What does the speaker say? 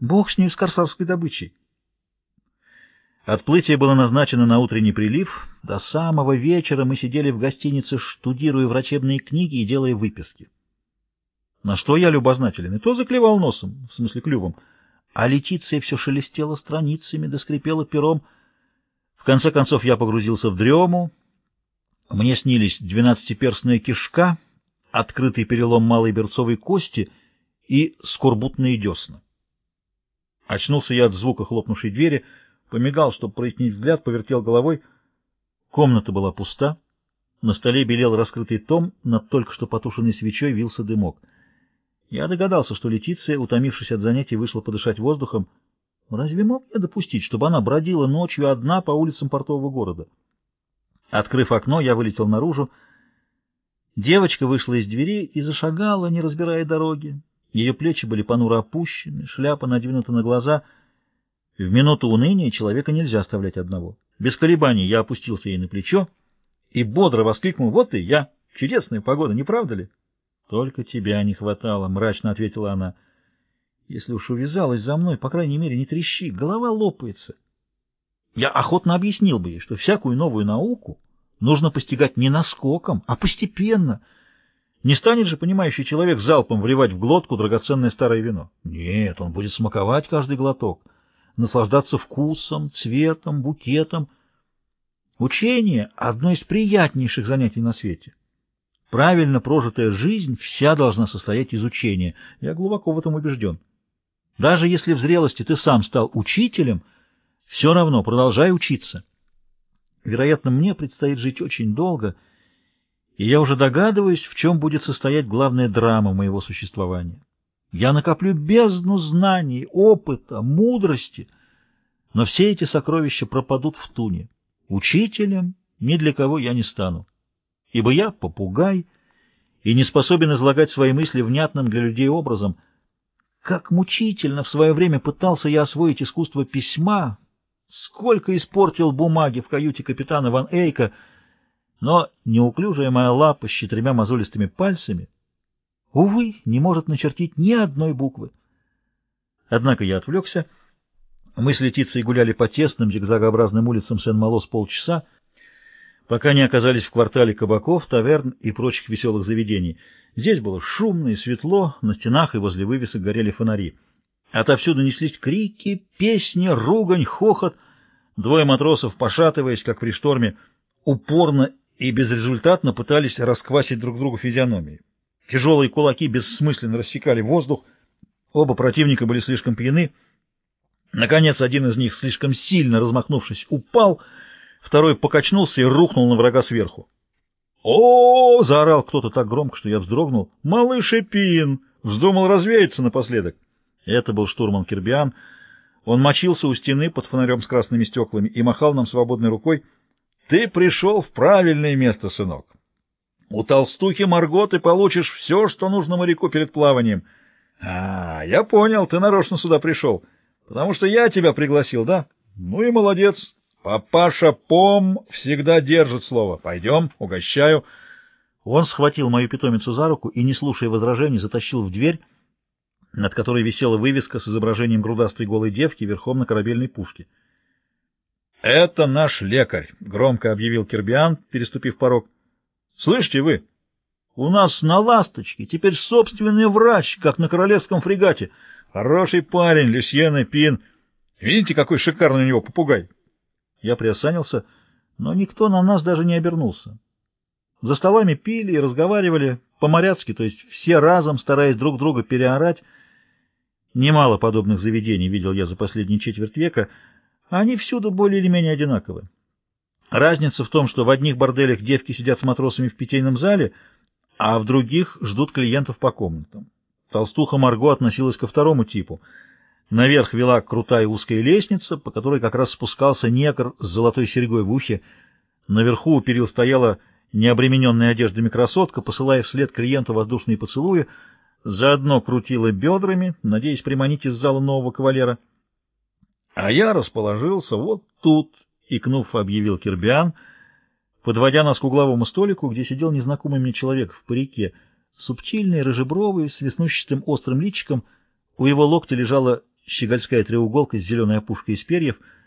Бог с ней, с корсарской добычей. Отплытие было назначено на утренний прилив. До самого вечера мы сидели в гостинице, штудируя врачебные книги и делая выписки. На что я любознателен, и то заклевал носом, в смысле клювом, а Летиция все шелестела страницами, доскрипела пером. В конце концов я погрузился в дрему. Мне снились двенадцатиперстная кишка, открытый перелом малой берцовой кости и скорбутные десна. Очнулся я от звука хлопнувшей двери, помигал, чтобы прояснить взгляд, повертел головой. Комната была пуста. На столе белел раскрытый том, над только что потушенной свечой вился дымок. Я догадался, что Летиция, утомившись от занятий, вышла подышать воздухом. Разве мог я допустить, чтобы она бродила ночью одна по улицам портового города? Открыв окно, я вылетел наружу. Девочка вышла из двери и зашагала, не разбирая дороги. Ее плечи были понуро опущены, шляпа надвинута на глаза. В минуту уныния человека нельзя оставлять одного. Без колебаний я опустился ей на плечо и бодро воскликнул «Вот и я! Чудесная погода, не правда ли?» «Только тебя не хватало», — мрачно ответила она. «Если уж увязалась за мной, по крайней мере, не трещи, голова лопается». Я охотно объяснил бы ей, что всякую новую науку нужно постигать не наскоком, а постепенно. Не станет же понимающий человек залпом вливать в глотку драгоценное старое вино. Нет, он будет смаковать каждый глоток, наслаждаться вкусом, цветом, букетом. Учение — одно из приятнейших занятий на свете. Правильно прожитая жизнь вся должна состоять из учения. Я глубоко в этом убежден. Даже если в зрелости ты сам стал учителем, все равно продолжай учиться. Вероятно, мне предстоит жить очень долго, и я уже догадываюсь, в чем будет состоять главная драма моего существования. Я накоплю бездну знаний, опыта, мудрости, но все эти сокровища пропадут в туне. Учителем ни для кого я не стану ибо я попугай и не способен излагать свои мысли внятным для людей образом. Как мучительно в свое время пытался я освоить искусство письма, сколько испортил бумаги в каюте капитана Ван Эйка, но неуклюжая моя лапа с четырьмя мозолистыми пальцами, увы, не может начертить ни одной буквы. Однако я отвлекся. Мы с Летицей гуляли по тесным зигзагообразным улицам Сен-Мало с полчаса, пока не оказались в квартале кабаков, таверн и прочих веселых заведений. Здесь было шумно и светло, на стенах и возле вывесок горели фонари. Отовсюду неслись крики, песни, ругань, хохот. Двое матросов, пошатываясь, как при шторме, упорно и безрезультатно пытались расквасить друг другу физиономии. Тяжелые кулаки бессмысленно рассекали воздух. Оба противника были слишком пьяны. Наконец, один из них, слишком сильно размахнувшись, упал — Второй покачнулся и рухнул на врага сверху. о, заорал кто-то так громко, что я вздрогнул. «Малыш Эпин!» Вздумал развеяться напоследок. Это был штурман Кирбиан. Он мочился у стены под фонарем с красными стеклами и махал нам свободной рукой. «Ты пришел в правильное место, сынок. У толстухи Марго ты получишь все, что нужно моряку перед плаванием. А, я понял, ты нарочно сюда пришел, потому что я тебя пригласил, да? Ну и молодец». Папаша Пом всегда держит слово. Пойдем, угощаю. Он схватил мою питомицу за руку и, не слушая возражений, затащил в дверь, над которой висела вывеска с изображением грудастой голой девки верхом на корабельной пушке. «Это наш лекарь», — громко объявил Кирбиан, переступив порог. «Слышите вы? У нас на «Ласточке» теперь собственный врач, как на королевском фрегате. Хороший парень, Люсьена Пин. Видите, какой шикарный у него попугай? Я приосанился, но никто на нас даже не обернулся. За столами пили и разговаривали по-моряцки, то есть все разом, стараясь друг друга переорать. Немало подобных заведений видел я за последние четверть века, они всюду более или менее одинаковы. Разница в том, что в одних борделях девки сидят с матросами в питейном зале, а в других ждут клиентов по комнатам. Толстуха Марго относилась ко второму типу — Наверх вела крутая узкая лестница, по которой как раз спускался некр с золотой серьгой в ухе. Наверху у перил стояла необремененная одеждами красотка, посылая вслед клиенту воздушные поцелуи, заодно крутила бедрами, надеясь приманить из зала нового кавалера. А я расположился вот тут, икнув, объявил Кирбиан, подводя нас к угловому столику, где сидел незнакомый мне человек в парике, субтильный, рыжебровый, с веснущатым острым личиком — у его локтя лежала щегольская треуголка с зеленой опушкой из перьев —